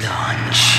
Launch.